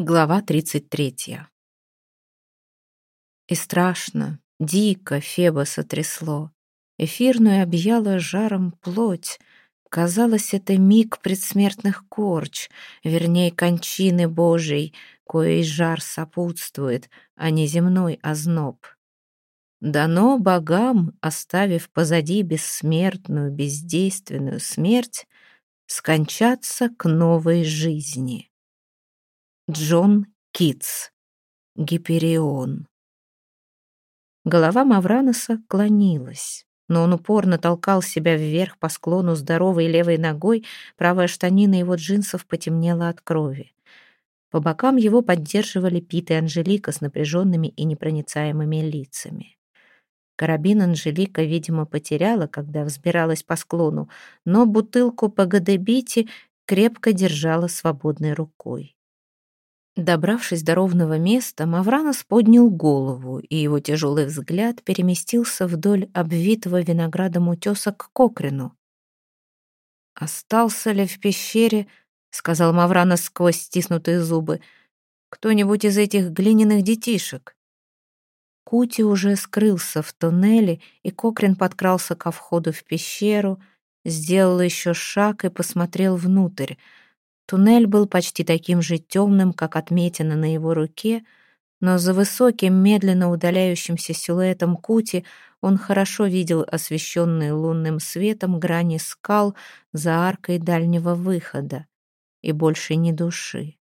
Глава 33. И страшно, дико Феба сотрясло. Эфирную объяла жаром плоть. Казалось, это миг предсмертных корч, вернее, кончины Божией, коей жар сопутствует, а не земной озноб. Дано богам, оставив позади бессмертную, бездейственную смерть, скончаться к новой жизни. Джон Китс. Гиперион. Голова Мавраноса клонилась, но он упорно толкал себя вверх по склону здоровой левой ногой, правая штанина его джинсов потемнела от крови. По бокам его поддерживали Пит и Анжелика с напряженными и непроницаемыми лицами. Карабин Анжелика, видимо, потеряла, когда взбиралась по склону, но бутылку по Гадебите крепко держала свободной рукой. Добравшись до ровного места, Мавранос поднял голову, и его тяжелый взгляд переместился вдоль обвитого виноградом утеса к Кокрину. «Остался ли в пещере, — сказал Мавранос сквозь стиснутые зубы, — кто-нибудь из этих глиняных детишек?» Кути уже скрылся в туннеле, и Кокрин подкрался ко входу в пещеру, сделал еще шаг и посмотрел внутрь — Туннель был почти таким же темным, как отметина на его руке, но за высоким, медленно удаляющимся силуэтом Кути он хорошо видел освещенные лунным светом грани скал за аркой дальнего выхода и больше ни души.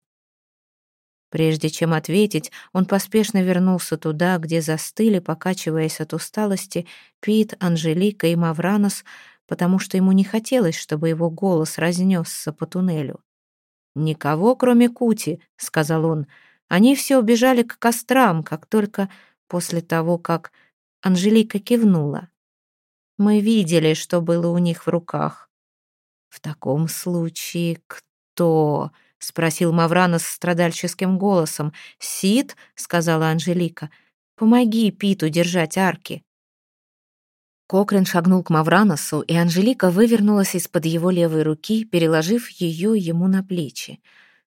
Прежде чем ответить, он поспешно вернулся туда, где застыли, покачиваясь от усталости, Пит, Анжелика и Мавранос, потому что ему не хотелось, чтобы его голос разнесся по туннелю. «Никого, кроме Кути», — сказал он. «Они все убежали к кострам, как только после того, как Анжелика кивнула. Мы видели, что было у них в руках». «В таком случае кто?» — спросил Маврана с страдальческим голосом. «Сид», — сказала Анжелика, — «помоги Питу держать арки». Кокрин шагнул к Мавраносу, и Анжелика вывернулась из-под его левой руки, переложив ее ему на плечи.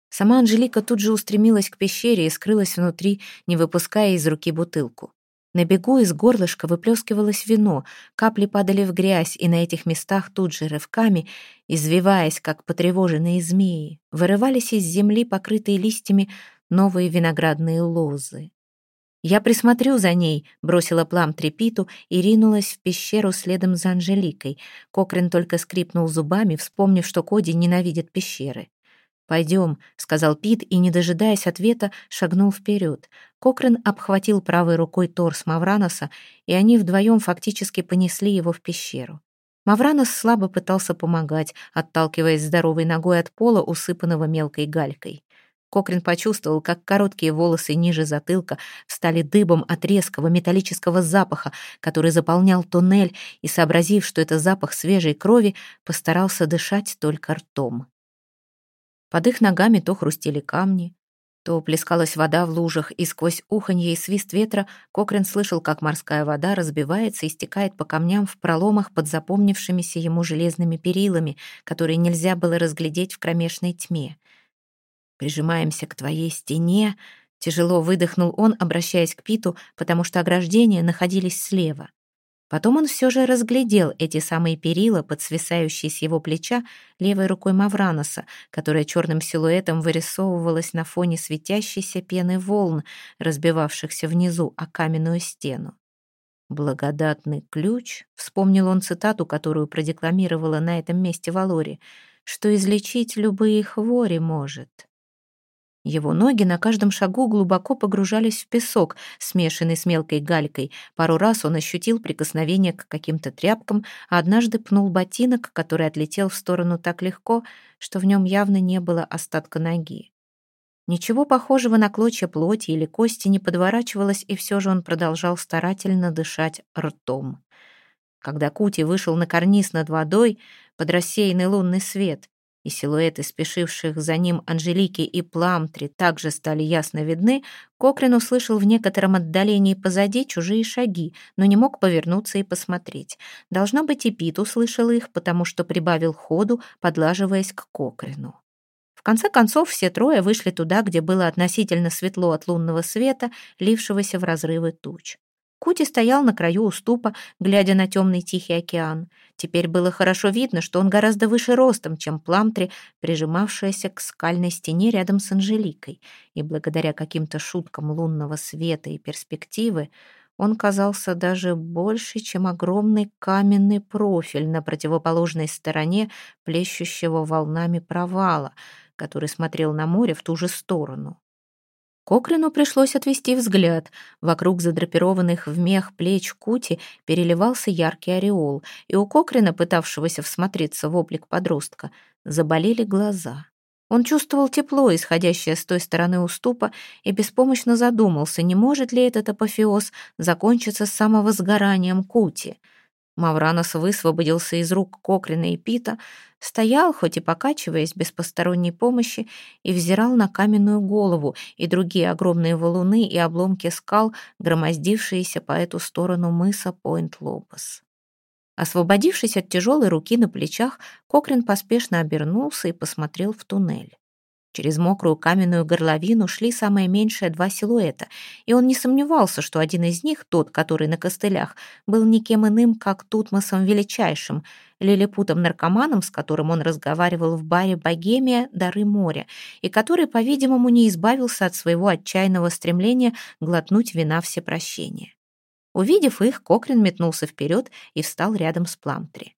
Сама Анжелика тут же устремилась к пещере и скрылась внутри, не выпуская из руки бутылку. На бегу из горлышка выплескивалось вино, капли падали в грязь, и на этих местах тут же рывками, извиваясь, как потревоженные змеи, вырывались из земли, покрытые листьями, новые виноградные лозы. «Я присмотрю за ней», — бросила плам трепиту и ринулась в пещеру следом за Анжеликой. Кокрин только скрипнул зубами, вспомнив, что Коди ненавидит пещеры. «Пойдем», — сказал Пит и, не дожидаясь ответа, шагнул вперед. Кокрин обхватил правой рукой торс Мавраноса, и они вдвоем фактически понесли его в пещеру. Мавранос слабо пытался помогать, отталкиваясь здоровой ногой от пола, усыпанного мелкой галькой. Кокрин почувствовал, как короткие волосы ниже затылка стали дыбом от резкого металлического запаха, который заполнял туннель, и, сообразив, что это запах свежей крови, постарался дышать только ртом. Под их ногами то хрустели камни, то плескалась вода в лужах, и сквозь уханье и свист ветра Кокрин слышал, как морская вода разбивается и стекает по камням в проломах под запомнившимися ему железными перилами, которые нельзя было разглядеть в кромешной тьме — Прижимаемся к твоей стене. Тяжело выдохнул он, обращаясь к Питу, потому что ограждения находились слева. Потом он все же разглядел эти самые перила, под свисающие с его плеча левой рукой Мавраноса, которая черным силуэтом вырисовывалась на фоне светящейся пены волн, разбивавшихся внизу о каменную стену. «Благодатный ключ», — вспомнил он цитату, которую продекламировала на этом месте Валори, «что излечить любые хвори может». Его ноги на каждом шагу глубоко погружались в песок, смешанный с мелкой галькой. Пару раз он ощутил прикосновение к каким-то тряпкам, а однажды пнул ботинок, который отлетел в сторону так легко, что в нем явно не было остатка ноги. Ничего похожего на клочья плоти или кости не подворачивалось, и все же он продолжал старательно дышать ртом. Когда Кути вышел на карниз над водой под рассеянный лунный свет, и силуэты спешивших за ним Анжелики и Пламтри также стали ясно видны, Кокрин услышал в некотором отдалении позади чужие шаги, но не мог повернуться и посмотреть. Должно быть, и Пит услышал их, потому что прибавил ходу, подлаживаясь к Кокрину. В конце концов, все трое вышли туда, где было относительно светло от лунного света, лившегося в разрывы туч. Кути стоял на краю уступа, глядя на темный тихий океан. Теперь было хорошо видно, что он гораздо выше ростом, чем Пламтри, прижимавшаяся к скальной стене рядом с Анжеликой, и благодаря каким-то шуткам лунного света и перспективы он казался даже больше, чем огромный каменный профиль на противоположной стороне плещущего волнами провала, который смотрел на море в ту же сторону. Кокрину пришлось отвести взгляд. Вокруг задрапированных в мех плеч Кути переливался яркий ореол, и у Кокрина, пытавшегося всмотреться в облик подростка, заболели глаза. Он чувствовал тепло, исходящее с той стороны уступа, и беспомощно задумался, не может ли этот апофеоз закончиться самовозгоранием Кути — Мавранос высвободился из рук Кокрина и Пита, стоял, хоть и покачиваясь без посторонней помощи, и взирал на каменную голову и другие огромные валуны и обломки скал, громоздившиеся по эту сторону мыса Пойнт-Лопес. Освободившись от тяжелой руки на плечах, Кокрин поспешно обернулся и посмотрел в туннель. Через мокрую каменную горловину шли самое меньшее два силуэта, и он не сомневался, что один из них, тот, который на костылях, был никем иным, как Тутмосом Величайшим, лилипутом-наркоманом, с которым он разговаривал в баре «Богемия. Дары моря», и который, по-видимому, не избавился от своего отчаянного стремления глотнуть вина всепрощения. Увидев их, Кокрин метнулся вперед и встал рядом с Пламтри.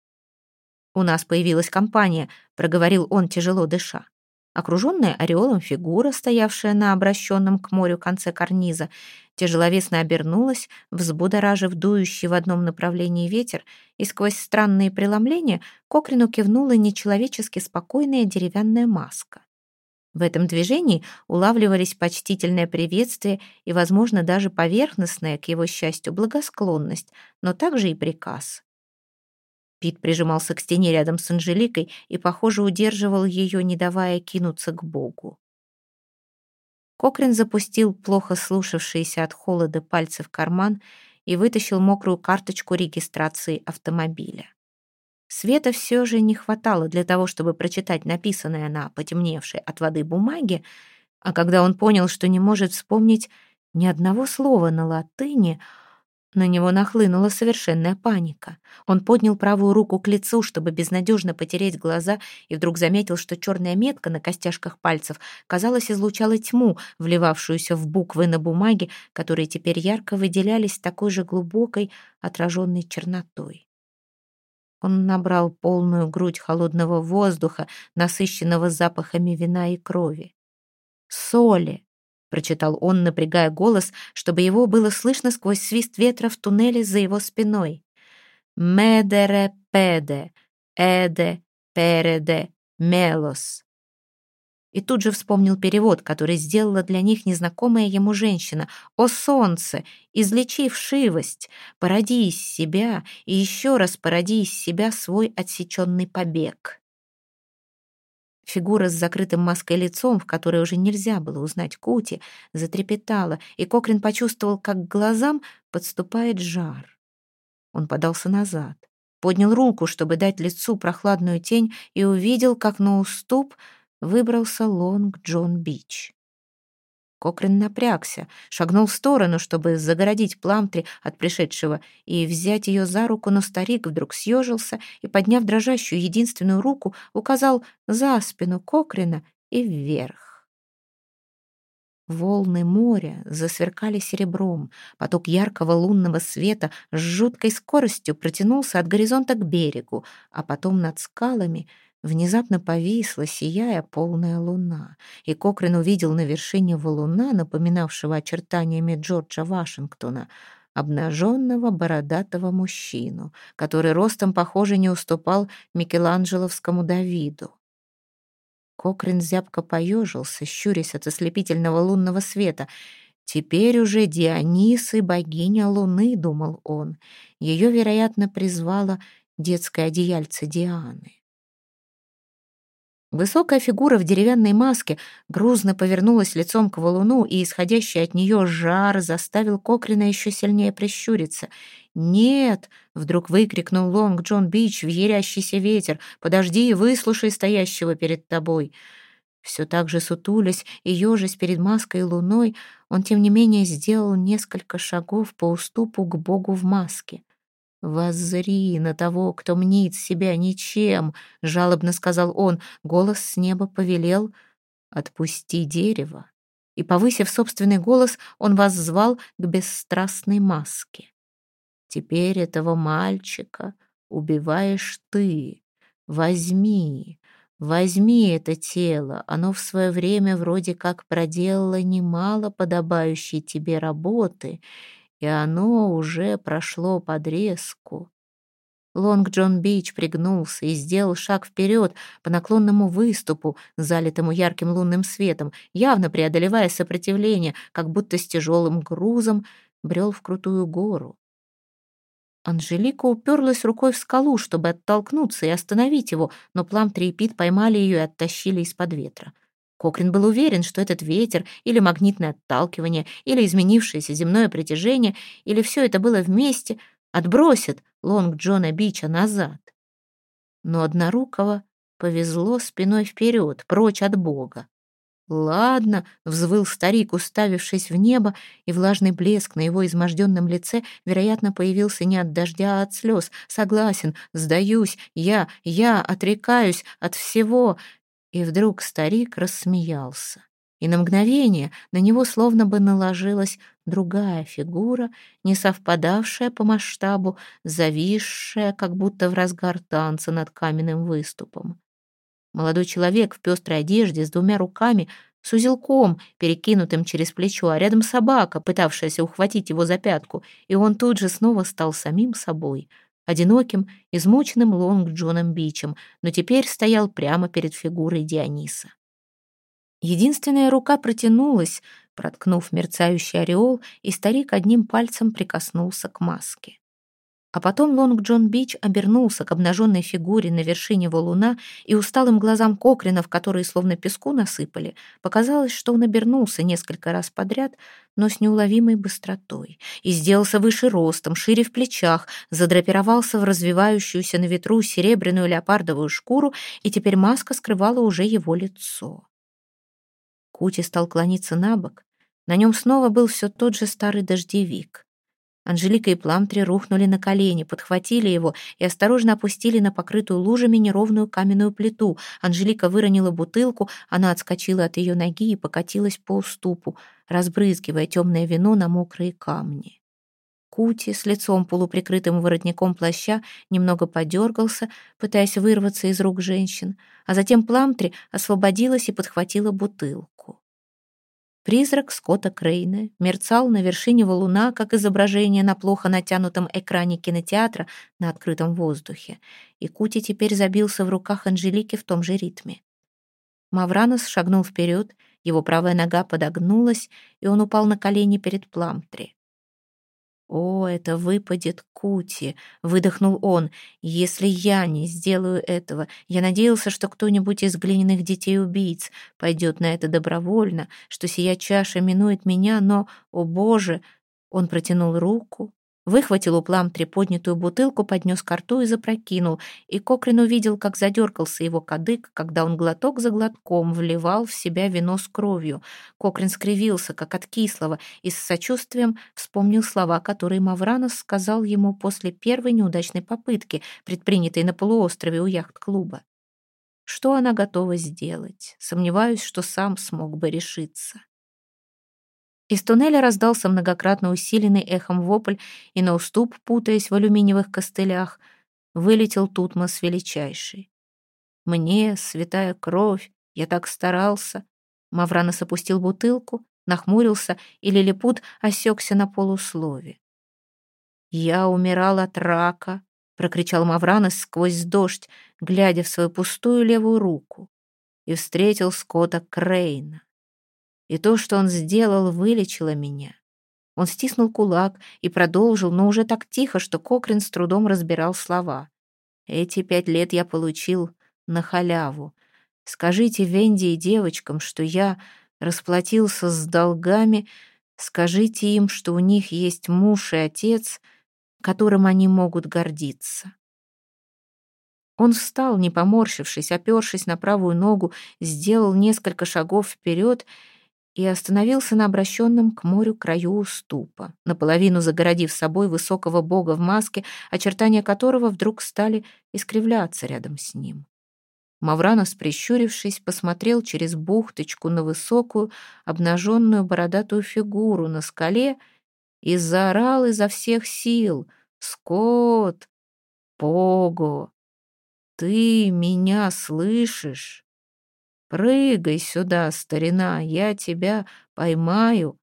«У нас появилась компания», — проговорил он, тяжело дыша. Окруженная ореолом фигура, стоявшая на обращенном к морю конце карниза, тяжеловесно обернулась, взбудоражив дующий в одном направлении ветер, и сквозь странные преломления Кокрину кивнула нечеловечески спокойная деревянная маска. В этом движении улавливались почтительное приветствие и, возможно, даже поверхностная, к его счастью, благосклонность, но также и приказ. Пит прижимался к стене рядом с Анжеликой и, похоже, удерживал ее, не давая кинуться к Богу. Кокрин запустил плохо слушавшиеся от холода пальцы в карман и вытащил мокрую карточку регистрации автомобиля. Света все же не хватало для того, чтобы прочитать написанное на потемневшей от воды бумаге, а когда он понял, что не может вспомнить ни одного слова на латыни, на него нахлынула совершенная паника. Он поднял правую руку к лицу, чтобы безнадежно потереть глаза, и вдруг заметил, что черная метка на костяшках пальцев, казалось, излучала тьму, вливавшуюся в буквы на бумаге, которые теперь ярко выделялись такой же глубокой, отраженной чернотой. Он набрал полную грудь холодного воздуха, насыщенного запахами вина и крови. Соли, прочитал он, напрягая голос, чтобы его было слышно сквозь свист ветра в туннеле за его спиной. «Медере педе, эде переде мелос». И тут же вспомнил перевод, который сделала для них незнакомая ему женщина. «О солнце, излечи вшивость, породи из себя и еще раз породи из себя свой отсеченный побег». Фигура с закрытым маской лицом, в которой уже нельзя было узнать Кути, затрепетала, и Кокрин почувствовал, как к глазам подступает жар. Он подался назад, поднял руку, чтобы дать лицу прохладную тень, и увидел, как на уступ выбрался Лонг Джон Бич. Кокрин напрягся, шагнул в сторону, чтобы загородить Пламтри от пришедшего и взять ее за руку, но старик вдруг съежился и, подняв дрожащую единственную руку, указал за спину Кокрина и вверх. Волны моря засверкали серебром, поток яркого лунного света с жуткой скоростью протянулся от горизонта к берегу, а потом над скалами — Внезапно повисла, сияя полная луна, и Кокрин увидел на вершине валуна, напоминавшего очертаниями Джорджа Вашингтона, обнаженного бородатого мужчину, который ростом, похоже, не уступал Микеланджеловскому Давиду. Кокрин зябко поежился, щурясь от ослепительного лунного света. «Теперь уже Дионис и богиня Луны», — думал он. Ее, вероятно, призвала детское одеяльце Дианы. Высокая фигура в деревянной маске грузно повернулась лицом к валуну, и исходящий от нее жар заставил Кокрина еще сильнее прищуриться. «Нет!» — вдруг выкрикнул Лонг Джон Бич в ярящийся ветер. «Подожди и выслушай стоящего перед тобой!» Все так же сутулясь и ежась перед маской и луной, он, тем не менее, сделал несколько шагов по уступу к Богу в маске. «Воззри на того, кто мнит себя ничем», — жалобно сказал он. Голос с неба повелел «Отпусти дерево». И, повысив собственный голос, он воззвал к бесстрастной маске. «Теперь этого мальчика убиваешь ты. Возьми, возьми это тело. Оно в свое время вроде как проделало немало подобающей тебе работы, и оно уже прошло подрезку. Лонг Джон Бич пригнулся и сделал шаг вперед по наклонному выступу, залитому ярким лунным светом, явно преодолевая сопротивление, как будто с тяжелым грузом брел в крутую гору. Анжелика уперлась рукой в скалу, чтобы оттолкнуться и остановить его, но Пламтри и Пит поймали ее и оттащили из-под ветра. Кокрин был уверен, что этот ветер или магнитное отталкивание, или изменившееся земное притяжение, или все это было вместе, отбросит Лонг Джона Бича назад. Но Однорукого повезло спиной вперед, прочь от Бога. «Ладно», — взвыл старик, уставившись в небо, и влажный блеск на его изможденном лице, вероятно, появился не от дождя, а от слез. «Согласен, сдаюсь, я, я отрекаюсь от всего. И вдруг старик рассмеялся. И на мгновение на него словно бы наложилась другая фигура, не совпадавшая по масштабу, зависшая, как будто в разгар танца над каменным выступом. Молодой человек в пестрой одежде с двумя руками, с узелком, перекинутым через плечо, а рядом собака, пытавшаяся ухватить его за пятку, и он тут же снова стал самим собой — одиноким, измученным Лонг Джоном Бичем, но теперь стоял прямо перед фигурой Диониса. Единственная рука протянулась, проткнув мерцающий ореол, и старик одним пальцем прикоснулся к маске. А потом Лонг Джон Бич обернулся к обнаженной фигуре на вершине валуна и усталым глазам Кокрина, в которые словно песку насыпали, показалось, что он обернулся несколько раз подряд, но с неуловимой быстротой, и сделался выше ростом, шире в плечах, задрапировался в развивающуюся на ветру серебряную леопардовую шкуру, и теперь маска скрывала уже его лицо. Кути стал клониться на бок. На нем снова был все тот же старый дождевик. Анжелика и Пламтри рухнули на колени, подхватили его и осторожно опустили на покрытую лужами неровную каменную плиту. Анжелика выронила бутылку, она отскочила от ее ноги и покатилась по уступу, разбрызгивая темное вино на мокрые камни. Кути с лицом полуприкрытым воротником плаща немного подергался, пытаясь вырваться из рук женщин, а затем Пламтри освободилась и подхватила бутылку. Призрак Скотта Крейна мерцал на вершине валуна, как изображение на плохо натянутом экране кинотеатра на открытом воздухе, и Кути теперь забился в руках Анжелики в том же ритме. Мавранос шагнул вперед, его правая нога подогнулась, и он упал на колени перед Пламтри. «О, это выпадет Кути!» — выдохнул он. «Если я не сделаю этого, я надеялся, что кто-нибудь из глиняных детей-убийц пойдет на это добровольно, что сия чаша минует меня, но, о боже!» Он протянул руку, Выхватил у Пламтри поднятую бутылку, поднес ко рту и запрокинул, и Кокрин увидел, как задергался его кадык, когда он глоток за глотком вливал в себя вино с кровью. Кокрин скривился, как от кислого, и с сочувствием вспомнил слова, которые Мавранос сказал ему после первой неудачной попытки, предпринятой на полуострове у яхт-клуба. Что она готова сделать? Сомневаюсь, что сам смог бы решиться. Из туннеля раздался многократно усиленный эхом вопль, и на уступ, путаясь в алюминиевых костылях, вылетел Тутмос величайший. «Мне, святая кровь, я так старался!» Мавранос опустил бутылку, нахмурился, и лилипут осекся на полуслове. «Я умирал от рака», — прокричал Мавранос сквозь дождь, глядя в свою пустую левую руку, и встретил Скотта Крейна. И то, что он сделал, вылечило меня. Он стиснул кулак и продолжил, но уже так тихо, что Кокрин с трудом разбирал слова. «Эти пять лет я получил на халяву. Скажите Венди и девочкам, что я расплатился с долгами. Скажите им, что у них есть муж и отец, которым они могут гордиться». Он встал, не поморщившись, опершись на правую ногу, сделал несколько шагов вперед и остановился на обращенном к морю краю уступа, наполовину загородив собой высокого бога в маске, очертания которого вдруг стали искривляться рядом с ним. Мавранос, прищурившись, посмотрел через бухточку на высокую, обнаженную бородатую фигуру на скале и заорал изо всех сил «Скот! Пого! Ты меня слышишь?» Прыгай сюда, старина, я тебя поймаю.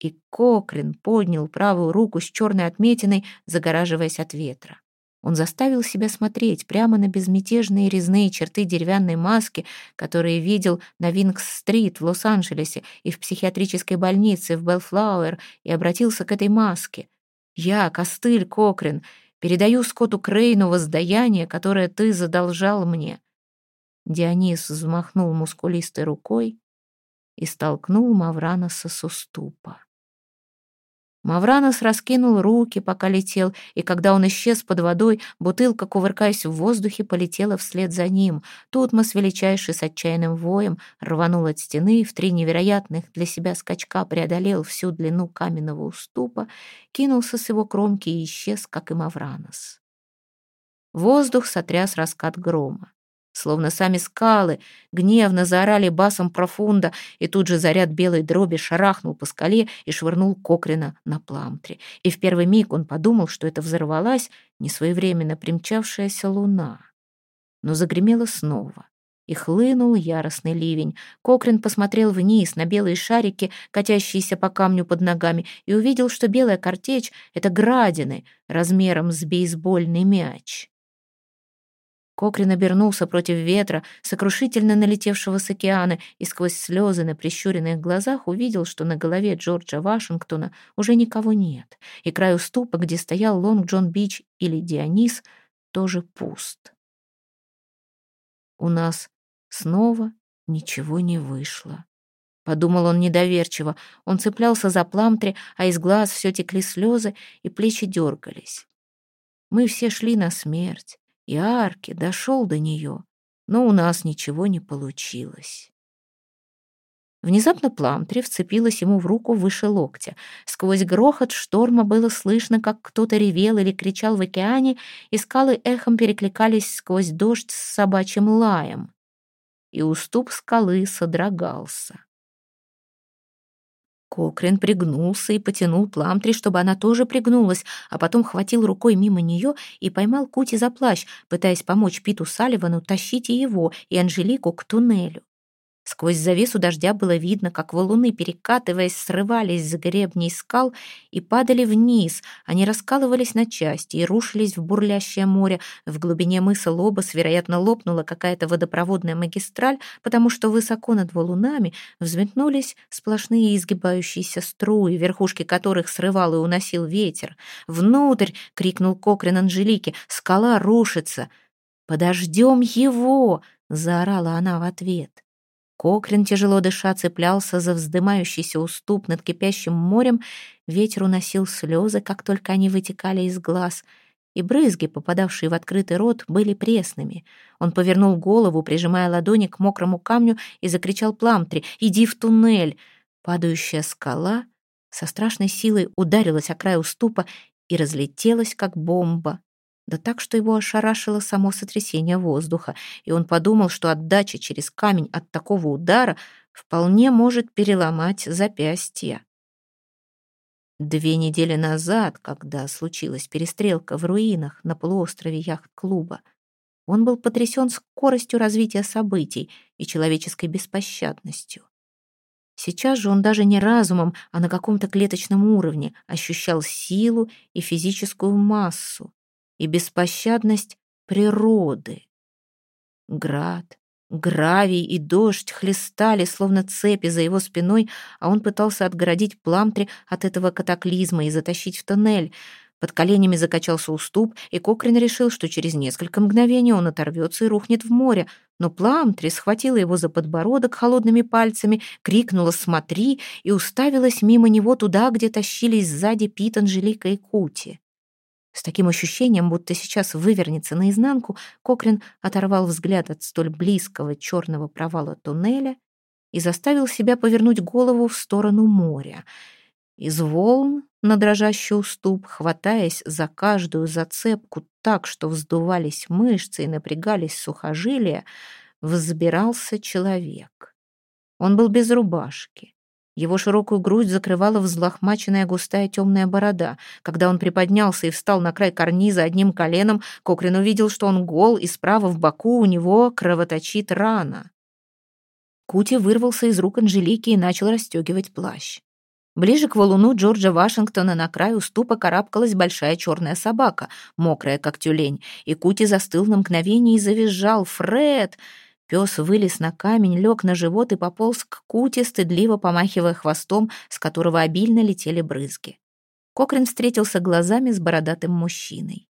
И Кокрин поднял правую руку с черной отметиной, загораживаясь от ветра. Он заставил себя смотреть прямо на безмятежные резные черты деревянной маски, которые видел на Вингс-стрит в Лос-Анджелесе и в психиатрической больнице в Белфлауэр, и обратился к этой маске. «Я, Костыль Кокрин, передаю Скотту Крейну воздаяние, которое ты задолжал мне. Дионис взмахнул мускулистой рукой и столкнул Мавраноса с уступа. Мавранос раскинул руки, пока летел, и когда он исчез под водой, бутылка, кувыркаясь в воздухе, полетела вслед за ним. Тутмос, величайший с отчаянным воем, рванул от стены и в три невероятных для себя скачка преодолел всю длину каменного уступа, кинулся с его кромки и исчез, как и Мавранос. Воздух сотряс раскат грома. Словно сами скалы гневно заорали басом профунда, и тут же заряд белой дроби шарахнул по скале и швырнул Кокрина на пламтре. И в первый миг он подумал, что это взорвалась несвоевременно примчавшаяся луна. Но загремело снова. И хлынул яростный ливень. Кокрин посмотрел вниз на белые шарики, катящиеся по камню под ногами, и увидел, что белая картечь — это градины размером с бейсбольный мяч. Кокрин обернулся против ветра, сокрушительно налетевшего с океана, и сквозь слезы на прищуренных глазах увидел, что на голове Джорджа Вашингтона уже никого нет, и край уступа, где стоял Лонг Джон Бич или Дионис, тоже пуст. «У нас снова ничего не вышло», — подумал он недоверчиво. Он цеплялся за пламтри, а из глаз все текли слезы, и плечи дергались. «Мы все шли на смерть» и арки дошел до нее, но у нас ничего не получилось. Внезапно Пламтри вцепилась ему в руку выше локтя. Сквозь грохот шторма было слышно, как кто-то ревел или кричал в океане, и скалы эхом перекликались сквозь дождь с собачьим лаем. И уступ скалы содрогался. Кокрин пригнулся и потянул Пламтри, чтобы она тоже пригнулась, а потом хватил рукой мимо нее и поймал Кути за плащ, пытаясь помочь Питу Салливану тащить и его, и Анжелику к туннелю. Сквозь завесу дождя было видно, как валуны, перекатываясь, срывались с гребней скал и падали вниз. Они раскалывались на части и рушились в бурлящее море. В глубине мыса Лобос, вероятно, лопнула какая-то водопроводная магистраль, потому что высоко над валунами взметнулись сплошные изгибающиеся струи, верхушки которых срывал и уносил ветер. «Внутрь!» — крикнул Кокрин Анжелике. «Скала рушится!» «Подождем его!» — заорала она в ответ. Кокрин, тяжело дыша, цеплялся за вздымающийся уступ над кипящим морем. Ветер уносил слезы, как только они вытекали из глаз, и брызги, попадавшие в открытый рот, были пресными. Он повернул голову, прижимая ладони к мокрому камню, и закричал Пламтри «Иди в туннель!» Падающая скала со страшной силой ударилась о край уступа и разлетелась, как бомба да так, что его ошарашило само сотрясение воздуха, и он подумал, что отдача через камень от такого удара вполне может переломать запястье. Две недели назад, когда случилась перестрелка в руинах на полуострове яхт-клуба, он был потрясен скоростью развития событий и человеческой беспощадностью. Сейчас же он даже не разумом, а на каком-то клеточном уровне ощущал силу и физическую массу и беспощадность природы. Град, гравий и дождь хлестали, словно цепи за его спиной, а он пытался отгородить Пламтри от этого катаклизма и затащить в тоннель. Под коленями закачался уступ, и Кокрин решил, что через несколько мгновений он оторвется и рухнет в море. Но Пламтри схватила его за подбородок холодными пальцами, крикнула «Смотри!» и уставилась мимо него туда, где тащились сзади Пит, Анжелика и Кути. С таким ощущением, будто сейчас вывернется наизнанку, Кокрин оторвал взгляд от столь близкого черного провала туннеля и заставил себя повернуть голову в сторону моря. Из волн на дрожащий уступ, хватаясь за каждую зацепку так, что вздувались мышцы и напрягались сухожилия, взбирался человек. Он был без рубашки. Его широкую грудь закрывала взлохмаченная густая темная борода. Когда он приподнялся и встал на край карниза одним коленом, Кокрин увидел, что он гол, и справа в боку у него кровоточит рана. Кути вырвался из рук Анжелики и начал расстегивать плащ. Ближе к валуну Джорджа Вашингтона на краю уступа карабкалась большая черная собака, мокрая как тюлень, и Кути застыл на мгновение и завизжал «Фред!» Пес вылез на камень, лег на живот и пополз к Кути, стыдливо помахивая хвостом, с которого обильно летели брызги. Кокрин встретился глазами с бородатым мужчиной.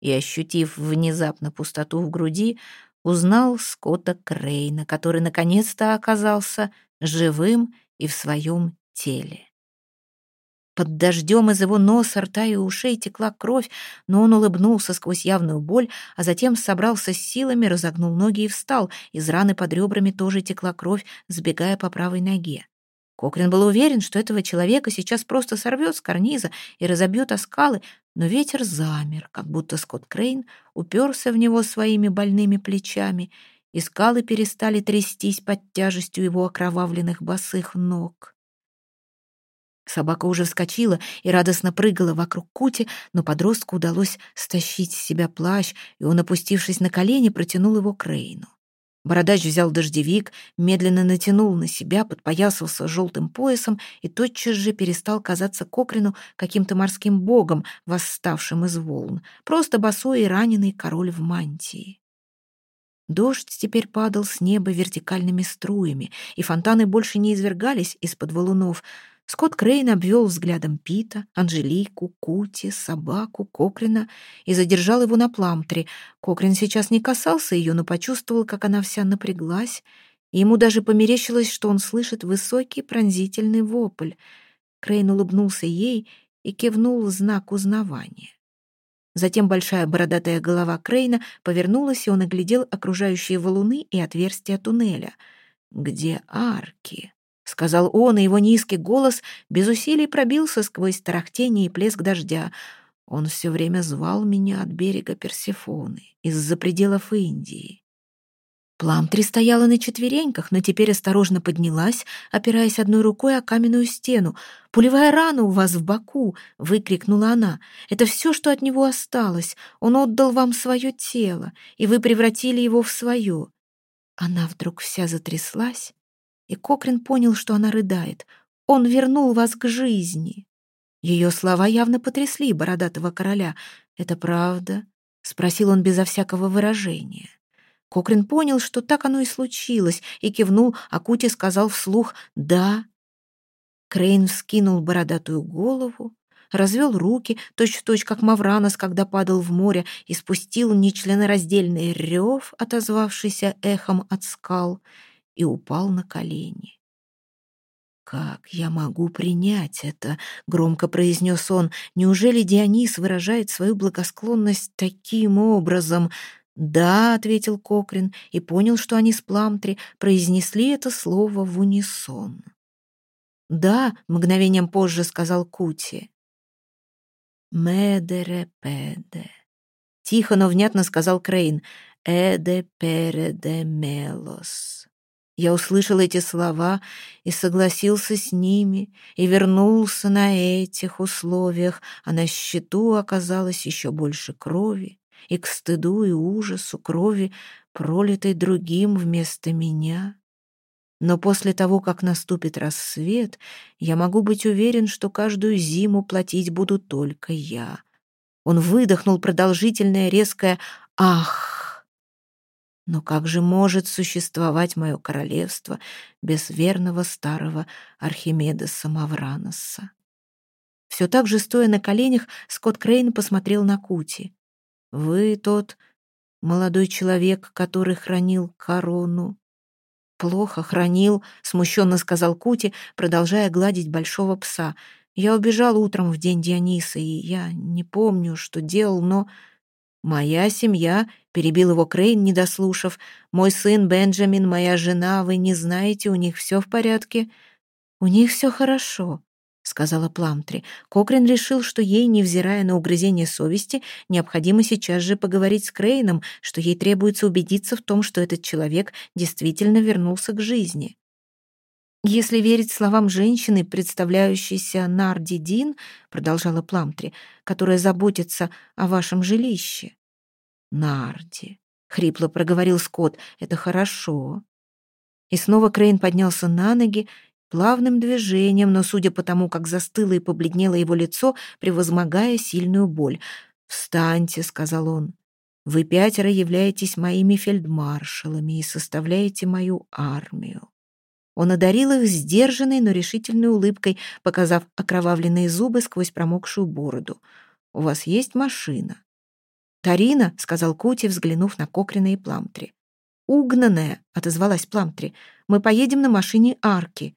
И, ощутив внезапно пустоту в груди, узнал Скотта Крейна, который наконец-то оказался живым и в своем теле. Под дождем из его носа, рта и ушей текла кровь, но он улыбнулся сквозь явную боль, а затем собрался с силами, разогнул ноги и встал. Из раны под ребрами тоже текла кровь, сбегая по правой ноге. Кокрин был уверен, что этого человека сейчас просто сорвет с карниза и разобьет о скалы, но ветер замер, как будто Скотт Крейн уперся в него своими больными плечами, и скалы перестали трястись под тяжестью его окровавленных босых ног. Собака уже вскочила и радостно прыгала вокруг Кути, но подростку удалось стащить с себя плащ, и он, опустившись на колени, протянул его к Рейну. Бородач взял дождевик, медленно натянул на себя, подпоясался желтым поясом и тотчас же перестал казаться Кокрину каким-то морским богом, восставшим из волн, просто босой и раненый король в мантии. Дождь теперь падал с неба вертикальными струями, и фонтаны больше не извергались из-под валунов — Скотт Крейн обвел взглядом Пита, Анжелику, Кути, собаку, Кокрина и задержал его на пламтре. Кокрин сейчас не касался ее, но почувствовал, как она вся напряглась, и ему даже померещилось, что он слышит высокий пронзительный вопль. Крейн улыбнулся ей и кивнул знак узнавания. Затем большая бородатая голова Крейна повернулась, и он оглядел окружающие валуны и отверстия туннеля. «Где арки?» — сказал он, и его низкий голос без усилий пробился сквозь тарахтение и плеск дождя. Он все время звал меня от берега Персефоны, из-за пределов Индии. Пламтри стояла на четвереньках, но теперь осторожно поднялась, опираясь одной рукой о каменную стену. «Пулевая рана у вас в боку!» — выкрикнула она. «Это все, что от него осталось. Он отдал вам свое тело, и вы превратили его в свое». Она вдруг вся затряслась, и Кокрин понял, что она рыдает. «Он вернул вас к жизни!» Ее слова явно потрясли бородатого короля. «Это правда?» — спросил он безо всякого выражения. Кокрин понял, что так оно и случилось, и кивнул, а Кути сказал вслух «да». Крейн вскинул бородатую голову, развел руки, точь-в-точь, -точь, как Мавранос, когда падал в море, и спустил нечленораздельный рев, отозвавшийся эхом от скал — и упал на колени. «Как я могу принять это?» — громко произнес он. «Неужели Дионис выражает свою благосклонность таким образом?» «Да», — ответил Кокрин, и понял, что они с Пламтри произнесли это слово в унисон. «Да», — мгновением позже сказал Кути. «Медере педе», — тихо, но внятно сказал Крейн. «Эде переде мелос». Я услышал эти слова и согласился с ними, и вернулся на этих условиях, а на счету оказалось еще больше крови, и к стыду и ужасу крови, пролитой другим вместо меня. Но после того, как наступит рассвет, я могу быть уверен, что каждую зиму платить буду только я. Он выдохнул продолжительное резкое «Ах!» Но как же может существовать мое королевство без верного старого Архимеда Самавраноса? Все так же, стоя на коленях, Скотт Крейн посмотрел на Кути. «Вы тот молодой человек, который хранил корону». «Плохо хранил», — смущенно сказал Кути, продолжая гладить большого пса. Я убежал утром в день Диониса, и я не помню, что делал, но... «Моя семья», — перебил его Крейн, не дослушав. «Мой сын Бенджамин, моя жена, вы не знаете, у них все в порядке?» «У них все хорошо», — сказала Пламтри. Кокрин решил, что ей, невзирая на угрызение совести, необходимо сейчас же поговорить с Крейном, что ей требуется убедиться в том, что этот человек действительно вернулся к жизни. «Если верить словам женщины, представляющейся Нарди Дин, — продолжала Пламтри, — которая заботится о вашем жилище». «Нарди», — хрипло проговорил Скотт, — «это хорошо». И снова Крейн поднялся на ноги, плавным движением, но, судя по тому, как застыло и побледнело его лицо, превозмогая сильную боль. «Встаньте», — сказал он. «Вы пятеро являетесь моими фельдмаршалами и составляете мою армию. Он одарил их сдержанной, но решительной улыбкой, показав окровавленные зубы сквозь промокшую бороду. «У вас есть машина?» «Тарина», — сказал Кути, взглянув на Кокрина и Пламтри. «Угнанная», — отозвалась Пламтри. «Мы поедем на машине арки».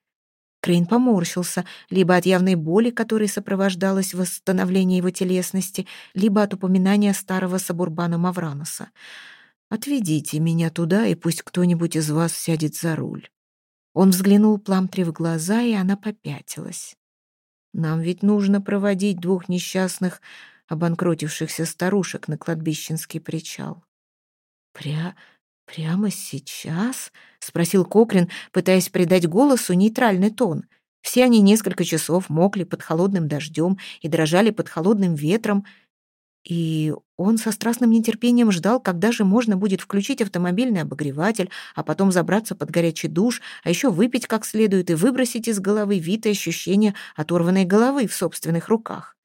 Крейн поморщился, либо от явной боли, которой сопровождалось восстановление его телесности, либо от упоминания старого сабурбана Мавраноса. «Отведите меня туда, и пусть кто-нибудь из вас сядет за руль». Он взглянул Пламтри в глаза, и она попятилась. «Нам ведь нужно проводить двух несчастных, обанкротившихся старушек на кладбищенский причал». «Пря... прямо сейчас?» — спросил Кокрин, пытаясь придать голосу нейтральный тон. Все они несколько часов мокли под холодным дождем и дрожали под холодным ветром, и он со страстным нетерпением ждал, когда же можно будет включить автомобильный обогреватель, а потом забраться под горячий душ, а еще выпить как следует и выбросить из головы вид и ощущение оторванной головы в собственных руках.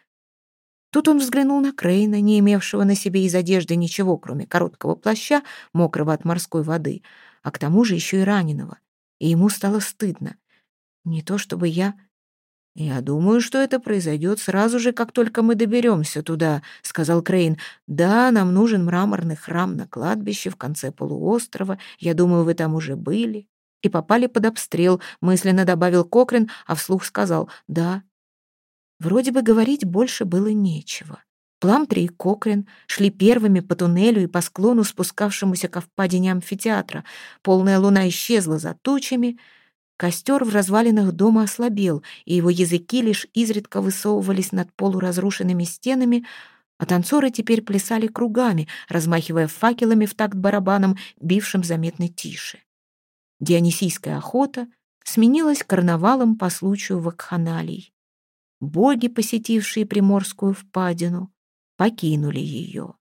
Тут он взглянул на Крейна, не имевшего на себе из одежды ничего, кроме короткого плаща, мокрого от морской воды, а к тому же еще и раненого. И ему стало стыдно. Не то чтобы я «Я думаю, что это произойдет сразу же, как только мы доберемся туда», — сказал Крейн. «Да, нам нужен мраморный храм на кладбище в конце полуострова. Я думаю, вы там уже были». И попали под обстрел, мысленно добавил Кокрин, а вслух сказал «да». Вроде бы говорить больше было нечего. Пламтри и Кокрин шли первыми по туннелю и по склону, спускавшемуся к впадине амфитеатра. Полная луна исчезла за тучами — Костер в развалинах дома ослабел, и его языки лишь изредка высовывались над полуразрушенными стенами, а танцоры теперь плясали кругами, размахивая факелами в такт барабаном, бившим заметно тише. Дионисийская охота сменилась карнавалом по случаю вакханалий. Боги, посетившие Приморскую впадину, покинули ее.